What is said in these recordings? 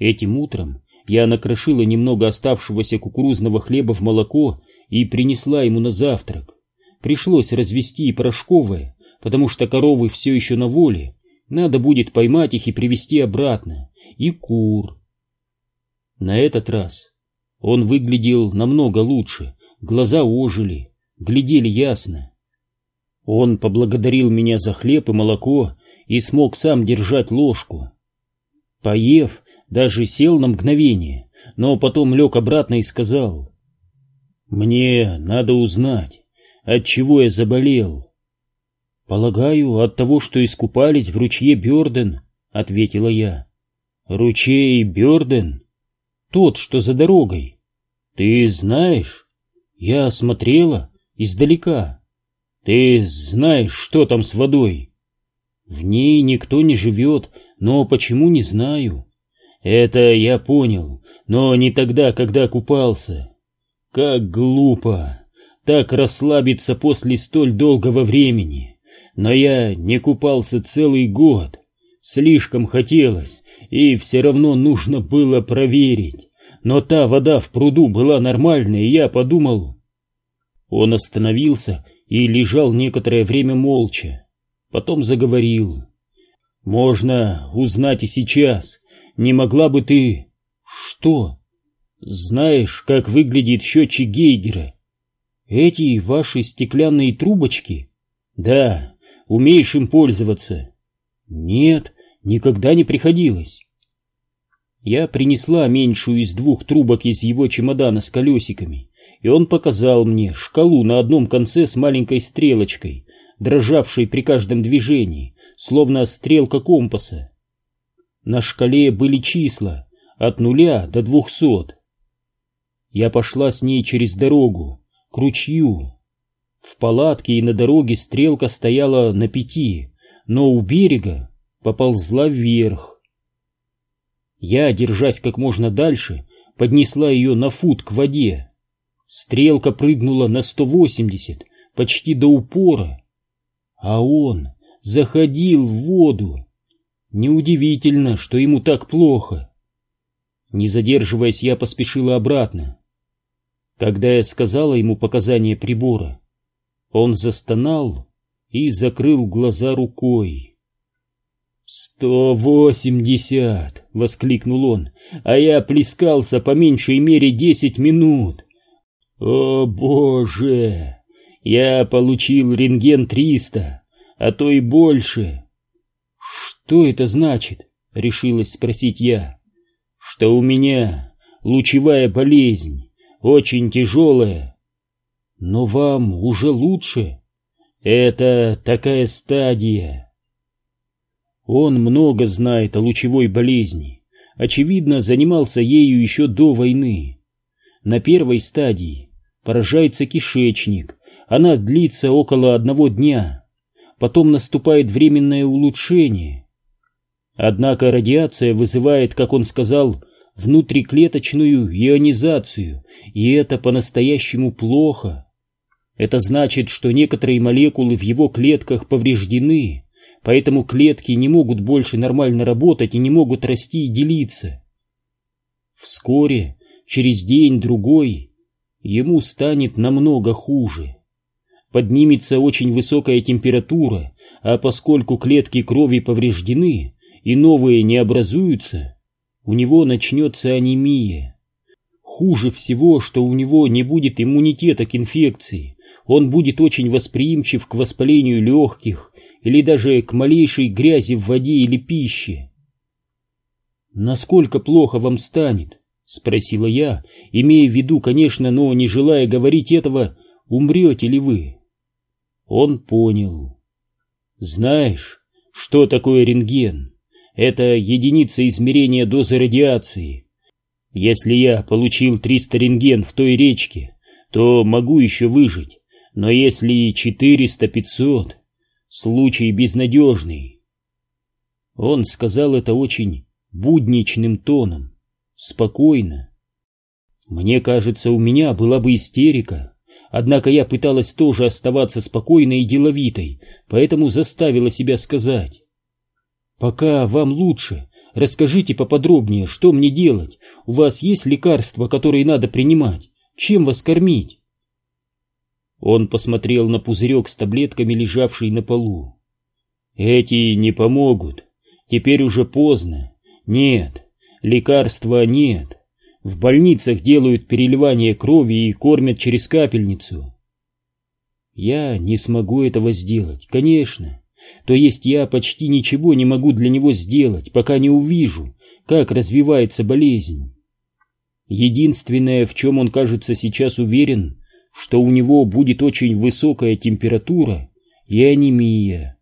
Этим утром я накрошила немного оставшегося кукурузного хлеба в молоко и принесла ему на завтрак. Пришлось развести порошковое, потому что коровы все еще на воле, надо будет поймать их и привести обратно, и кур. На этот раз он выглядел намного лучше, глаза ожили, глядели ясно. Он поблагодарил меня за хлеб и молоко и смог сам держать ложку. Поев, даже сел на мгновение, но потом лег обратно и сказал, «Мне надо узнать, от чего я заболел». «Полагаю, от того, что искупались в ручье Бёрден», — ответила я. «Ручей Бёрден? Тот, что за дорогой. Ты знаешь?» «Я смотрела издалека. Ты знаешь, что там с водой?» «В ней никто не живет, но почему, не знаю». Это я понял, но не тогда, когда купался. Как глупо так расслабиться после столь долгого времени. Но я не купался целый год. Слишком хотелось, и все равно нужно было проверить. Но та вода в пруду была нормальной, и я подумал... Он остановился и лежал некоторое время молча. Потом заговорил. «Можно узнать и сейчас, не могла бы ты... Что? Знаешь, как выглядит счетчик Гейгера? Эти ваши стеклянные трубочки? Да, умеешь им пользоваться? Нет, никогда не приходилось. Я принесла меньшую из двух трубок из его чемодана с колесиками, и он показал мне шкалу на одном конце с маленькой стрелочкой, дрожавшей при каждом движении, словно стрелка компаса. На шкале были числа от нуля до двухсот. Я пошла с ней через дорогу, к ручью. В палатке и на дороге стрелка стояла на пяти, но у берега поползла вверх. Я, держась как можно дальше, поднесла ее на фут к воде. Стрелка прыгнула на сто восемьдесят, почти до упора. А он заходил в воду. Неудивительно, что ему так плохо. Не задерживаясь, я поспешила обратно. Когда я сказала ему показания прибора, он застонал и закрыл глаза рукой. «Сто восемьдесят!» — воскликнул он. «А я плескался по меньшей мере десять минут!» «О, Боже! Я получил рентген триста, а то и больше!» «Что это значит?» — решилась спросить я. «Что у меня лучевая болезнь, очень тяжелая. Но вам уже лучше. Это такая стадия». Он много знает о лучевой болезни. Очевидно, занимался ею еще до войны. На первой стадии поражается кишечник. Она длится около одного дня. Потом наступает временное улучшение. Однако радиация вызывает, как он сказал, внутриклеточную ионизацию, и это по-настоящему плохо. Это значит, что некоторые молекулы в его клетках повреждены, поэтому клетки не могут больше нормально работать и не могут расти и делиться. Вскоре, через день-другой, ему станет намного хуже. Поднимется очень высокая температура, а поскольку клетки крови повреждены, и новые не образуются, у него начнется анемия. Хуже всего, что у него не будет иммунитета к инфекции, он будет очень восприимчив к воспалению легких или даже к малейшей грязи в воде или пище. «Насколько плохо вам станет?» — спросила я, имея в виду, конечно, но не желая говорить этого, умрете ли вы? Он понял. «Знаешь, что такое рентген?» Это единица измерения дозы радиации. Если я получил 300 рентген в той речке, то могу еще выжить, но если 400-500, случай безнадежный. Он сказал это очень будничным тоном, спокойно. Мне кажется, у меня была бы истерика, однако я пыталась тоже оставаться спокойной и деловитой, поэтому заставила себя сказать. Пока вам лучше, Расскажите поподробнее, что мне делать? У вас есть лекарства, которые надо принимать? Чем вас кормить?» Он посмотрел на пузырек с таблетками, лежавший на полу. «Эти не помогут. Теперь уже поздно. Нет, лекарства нет. В больницах делают переливание крови и кормят через капельницу. Я не смогу этого сделать, конечно. То есть я почти ничего не могу для него сделать, пока не увижу, как развивается болезнь. Единственное, в чем он, кажется, сейчас уверен, что у него будет очень высокая температура и анемия.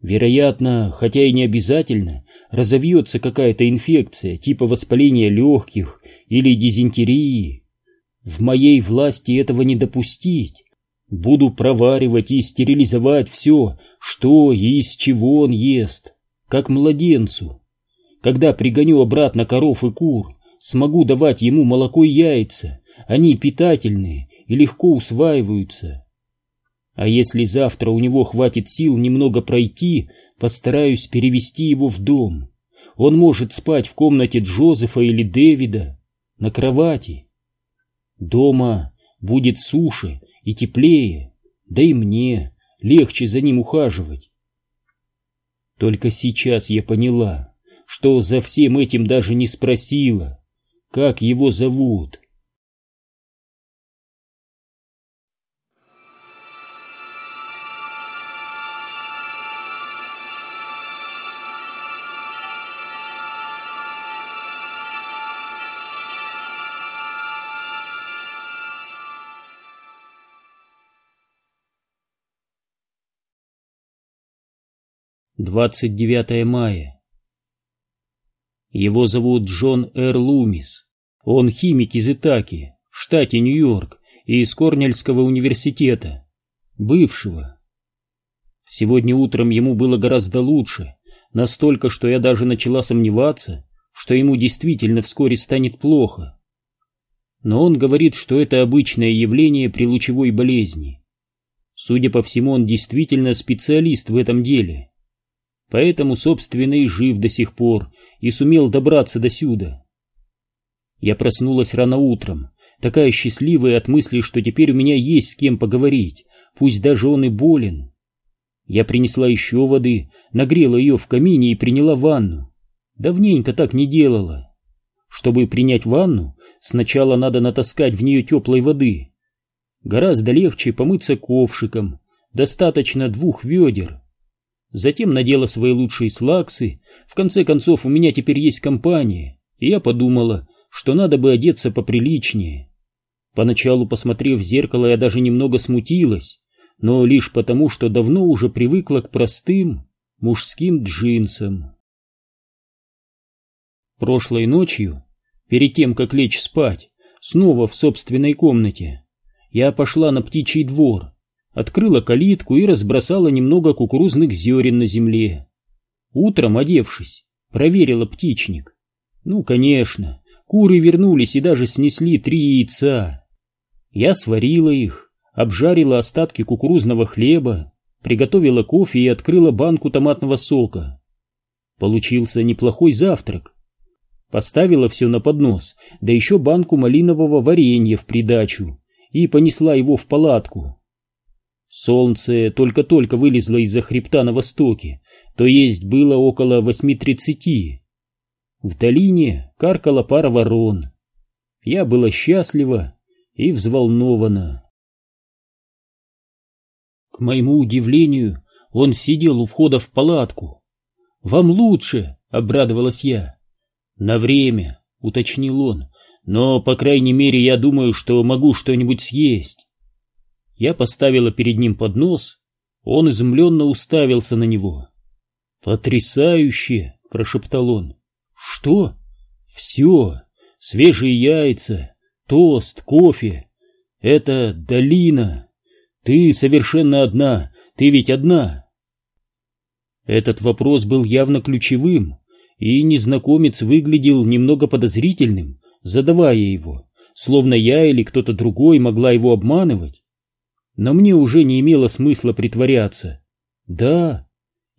Вероятно, хотя и не обязательно, разовьется какая-то инфекция типа воспаления легких или дизентерии. В моей власти этого не допустить. Буду проваривать и стерилизовать все, что и из чего он ест, как младенцу. Когда пригоню обратно коров и кур, смогу давать ему молоко и яйца. Они питательные и легко усваиваются. А если завтра у него хватит сил немного пройти, постараюсь перевести его в дом. Он может спать в комнате Джозефа или Дэвида, на кровати. Дома будет суше и теплее, да и мне легче за ним ухаживать. Только сейчас я поняла, что за всем этим даже не спросила, как его зовут. Двадцать девятое мая. Его зовут Джон Эр Лумис. Он химик из Итаки, в штате Нью-Йорк, и из Корнельского университета, бывшего. Сегодня утром ему было гораздо лучше, настолько, что я даже начала сомневаться, что ему действительно вскоре станет плохо. Но он говорит, что это обычное явление при лучевой болезни. Судя по всему, он действительно специалист в этом деле поэтому, собственно, и жив до сих пор, и сумел добраться до сюда. Я проснулась рано утром, такая счастливая от мысли, что теперь у меня есть с кем поговорить, пусть даже он и болен. Я принесла еще воды, нагрела ее в камине и приняла ванну. Давненько так не делала. Чтобы принять ванну, сначала надо натаскать в нее теплой воды. Гораздо легче помыться ковшиком, достаточно двух ведер. Затем надела свои лучшие слаксы. В конце концов, у меня теперь есть компания. И я подумала, что надо бы одеться поприличнее. Поначалу, посмотрев в зеркало, я даже немного смутилась, но лишь потому, что давно уже привыкла к простым мужским джинсам. Прошлой ночью, перед тем, как лечь спать, снова в собственной комнате, я пошла на птичий двор открыла калитку и разбросала немного кукурузных зерен на земле. Утром, одевшись, проверила птичник. Ну, конечно, куры вернулись и даже снесли три яйца. Я сварила их, обжарила остатки кукурузного хлеба, приготовила кофе и открыла банку томатного сока. Получился неплохой завтрак. Поставила все на поднос, да еще банку малинового варенья в придачу, и понесла его в палатку. Солнце только-только вылезло из-за хребта на востоке, то есть было около восьми тридцати. В долине каркала пара ворон. Я была счастлива и взволнована. К моему удивлению, он сидел у входа в палатку. «Вам лучше!» — обрадовалась я. «На время», — уточнил он, — «но, по крайней мере, я думаю, что могу что-нибудь съесть». Я поставила перед ним поднос, он изумленно уставился на него. «Потрясающе!» — прошептал он. «Что?» «Все! Свежие яйца, тост, кофе. Это долина. Ты совершенно одна, ты ведь одна». Этот вопрос был явно ключевым, и незнакомец выглядел немного подозрительным, задавая его, словно я или кто-то другой могла его обманывать но мне уже не имело смысла притворяться. Да,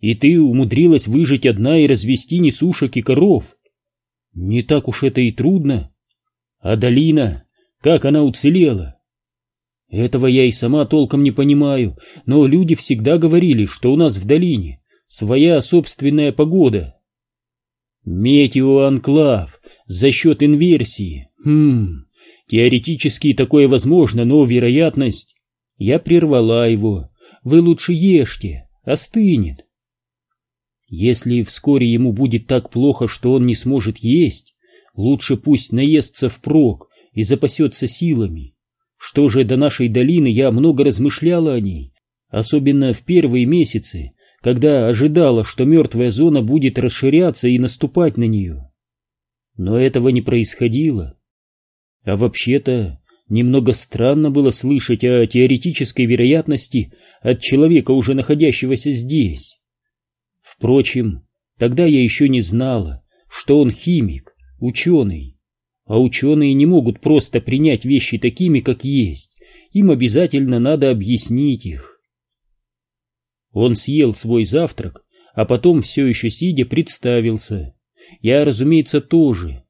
И ты умудрилась выжить одна и развести несушек и коров. Не так уж это и трудно. А долина, как она уцелела? Этого я и сама толком не понимаю, но люди всегда говорили, что у нас в долине своя собственная погода. Метеоанклав за счет инверсии. Хм, теоретически такое возможно, но вероятность... Я прервала его. Вы лучше ешьте, остынет. Если вскоре ему будет так плохо, что он не сможет есть, лучше пусть наестся впрок и запасется силами. Что же до нашей долины, я много размышляла о ней, особенно в первые месяцы, когда ожидала, что мертвая зона будет расширяться и наступать на нее. Но этого не происходило. А вообще-то немного странно было слышать о теоретической вероятности от человека, уже находящегося здесь. Впрочем, тогда я еще не знала, что он химик, ученый. А ученые не могут просто принять вещи такими, как есть. Им обязательно надо объяснить их. Он съел свой завтрак, а потом, все еще сидя, представился. Я, разумеется, тоже.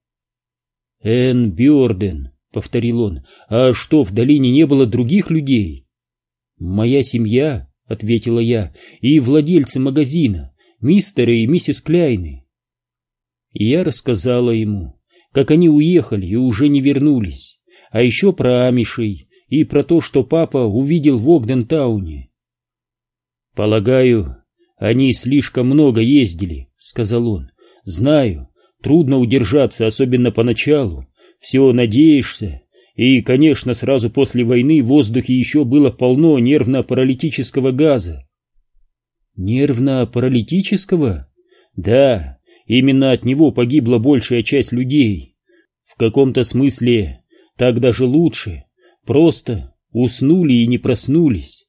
«Энн Бёрден», — повторил он, — «а что, в долине не было других людей?» «Моя семья», — ответила я, — «и владельцы магазина, мистеры и миссис Кляйны». И я рассказала ему, как они уехали и уже не вернулись, а еще про Амишей и про то, что папа увидел в Огдентауне. «Полагаю, они слишком много ездили», — сказал он. «Знаю, трудно удержаться, особенно поначалу. Все надеешься. И, конечно, сразу после войны в воздухе еще было полно нервно-паралитического газа». «Нервно-паралитического?» «Да, именно от него погибла большая часть людей. В каком-то смысле так даже лучше. Просто уснули и не проснулись».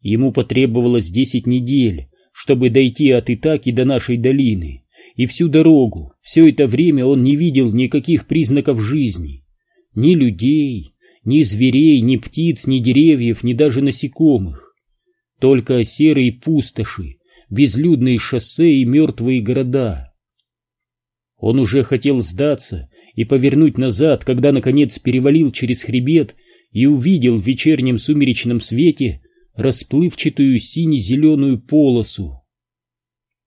Ему потребовалось десять недель, чтобы дойти от Итаки до нашей долины, и всю дорогу, все это время он не видел никаких признаков жизни. Ни людей, ни зверей, ни птиц, ни деревьев, ни даже насекомых. Только серые пустоши, безлюдные шоссе и мертвые города. Он уже хотел сдаться и повернуть назад, когда, наконец, перевалил через хребет и увидел в вечернем сумеречном свете расплывчатую сине-зеленую полосу.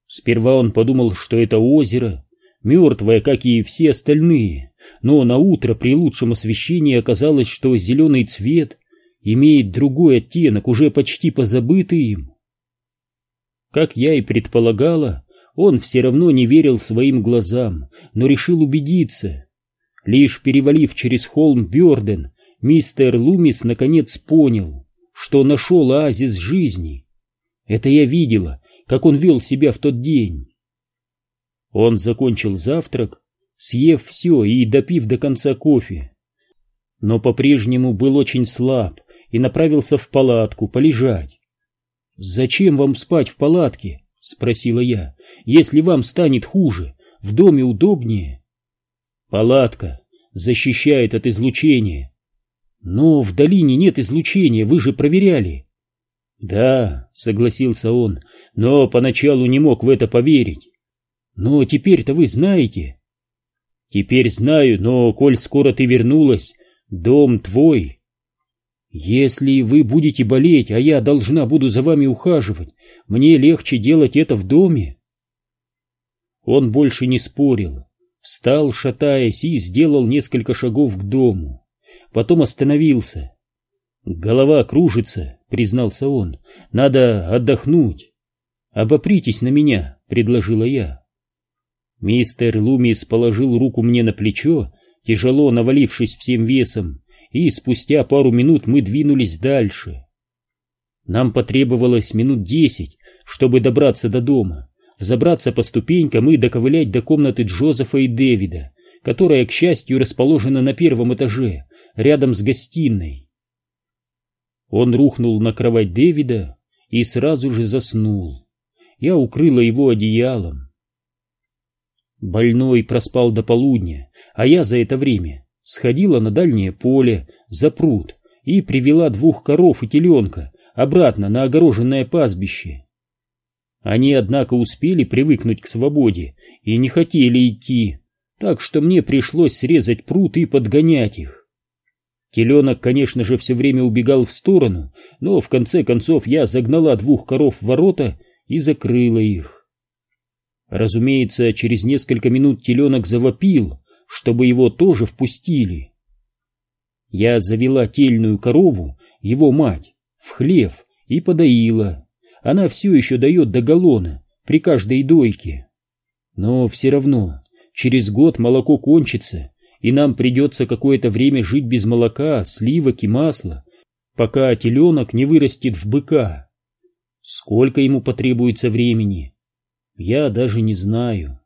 Сперва он подумал, что это озеро, мертвое, как и все остальные, но на утро при лучшем освещении оказалось, что зеленый цвет имеет другой оттенок, уже почти позабытый им. Как я и предполагала, он все равно не верил своим глазам, но решил убедиться. Лишь перевалив через холм Бёрден, мистер Лумис наконец понял — что нашел оазис жизни. Это я видела, как он вел себя в тот день. Он закончил завтрак, съев все и допив до конца кофе. Но по-прежнему был очень слаб и направился в палатку полежать. «Зачем вам спать в палатке?» — спросила я. «Если вам станет хуже, в доме удобнее». «Палатка защищает от излучения, но в долине нет излучения, вы же проверяли. Да, согласился он, но поначалу не мог в это поверить. Но теперь-то вы знаете. Теперь знаю, но коль скоро ты вернулась, дом твой. Если вы будете болеть, а я должна буду за вами ухаживать, мне легче делать это в доме. Он больше не спорил, встал, шатаясь, и сделал несколько шагов к дому потом остановился. «Голова кружится», — признался он, — «надо отдохнуть». «Обопритесь на меня», — предложила я. Мистер Лумис положил руку мне на плечо, тяжело навалившись всем весом, и спустя пару минут мы двинулись дальше. Нам потребовалось минут десять, чтобы добраться до дома, взобраться по ступенькам и доковылять до комнаты Джозефа и Дэвида, которая, к счастью, расположена на первом этаже, рядом с гостиной. Он рухнул на кровать Дэвида и сразу же заснул. Я укрыла его одеялом. Больной проспал до полудня, а я за это время сходила на дальнее поле, за пруд, и привела двух коров и теленка обратно на огороженное пастбище. Они, однако, успели привыкнуть к свободе и не хотели идти, так что мне пришлось срезать пруд и подгонять их. Теленок, конечно же, все время убегал в сторону, но в конце концов я загнала двух коров в ворота и закрыла их. Разумеется, через несколько минут теленок завопил, чтобы его тоже впустили. Я завела тельную корову, его мать, в хлев и подоила. Она все еще дает до галлона при каждой дойке. Но все равно, через год молоко кончится, и нам придется какое-то время жить без молока, сливок и масла, пока теленок не вырастет в быка. Сколько ему потребуется времени, я даже не знаю.